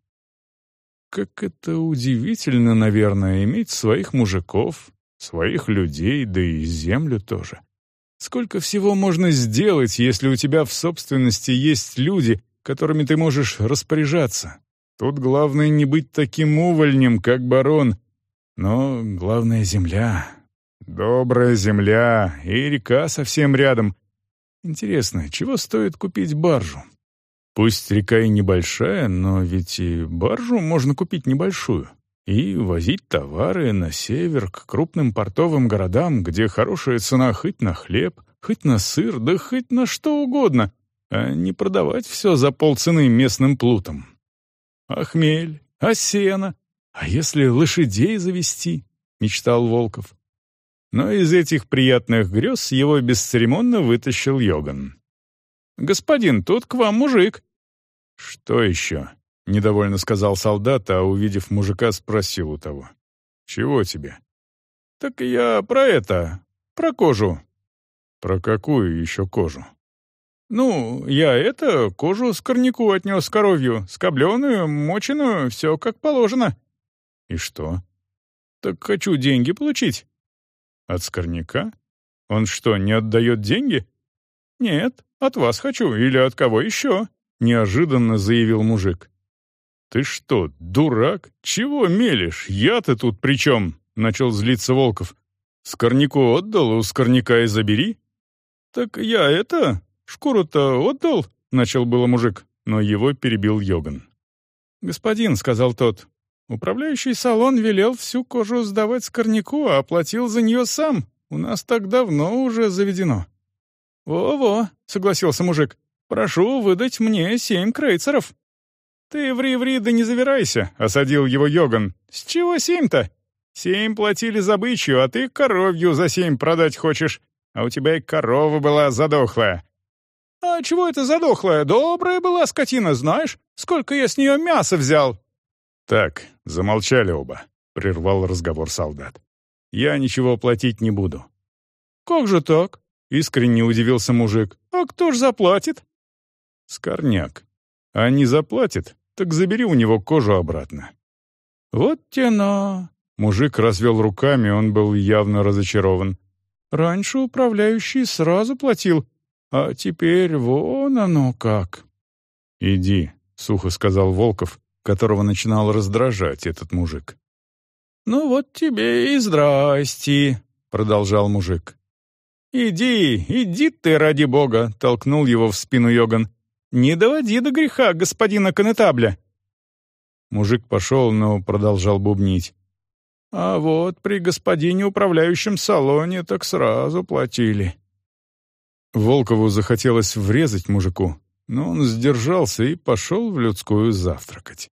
Как это удивительно, наверное, иметь своих мужиков, своих людей, да и землю тоже. Сколько всего можно сделать, если у тебя в собственности есть люди, которыми ты можешь распоряжаться. Тут главное не быть таким увольнем, как барон, но главное — земля, Добрая земля и река совсем рядом. Интересно, чего стоит купить баржу? Пусть река и небольшая, но ведь и баржу можно купить небольшую и возить товары на север к крупным портовым городам, где хорошая цена хоть на хлеб, хоть на сыр, да хоть на что угодно, а не продавать все за полцены местным плутам. А хмель, а сено, а если лошадей завести, мечтал Волков. Но из этих приятных грез его бесцеремонно вытащил Йоган. «Господин, тут к вам мужик». «Что еще?» — недовольно сказал солдат, а, увидев мужика, спросил у того. «Чего тебе?» «Так я про это, про кожу». «Про какую еще кожу?» «Ну, я это, кожу с корняку отнес коровью, скобленную, моченую, все как положено». «И что?» «Так хочу деньги получить». От Скорняка? Он что, не отдает деньги? Нет, от вас хочу или от кого еще, неожиданно заявил мужик. Ты что, дурак? Чего мелешь? Я-то тут при чем? Начал злиться Волков. Скорняку отдал, у Скорняка и забери. Так я это, шкуру-то отдал, начал было мужик, но его перебил Йоган. «Господин», — сказал тот, — Управляющий салон велел всю кожу сдавать скорняку, а оплатил за нее сам. У нас так давно уже заведено». «Во-во», — согласился мужик, — «прошу выдать мне семь крейцеров». «Ты ври-ври да не завирайся», — осадил его Йоган. «С чего семь-то? Семь платили за бычью, а ты коровью за семь продать хочешь. А у тебя и корова была задохлая». «А чего это задохлая? Добрая была скотина, знаешь? Сколько я с нее мяса взял?» «Так, замолчали оба», — прервал разговор солдат. «Я ничего платить не буду». «Как же так?» — искренне удивился мужик. «А кто ж заплатит?» «Скорняк. А не заплатит, так забери у него кожу обратно». «Вот тена!» Мужик развел руками, он был явно разочарован. «Раньше управляющий сразу платил, а теперь вон оно как». «Иди», — сухо сказал Волков, которого начинал раздражать этот мужик. «Ну вот тебе и здрасти», — продолжал мужик. «Иди, иди ты, ради бога!» — толкнул его в спину Йоган. «Не доводи до греха господина Конетабля!» Мужик пошел, но продолжал бубнить. «А вот при господине управляющем салоне так сразу платили». Волкову захотелось врезать мужику, но он сдержался и пошел в людскую завтракать.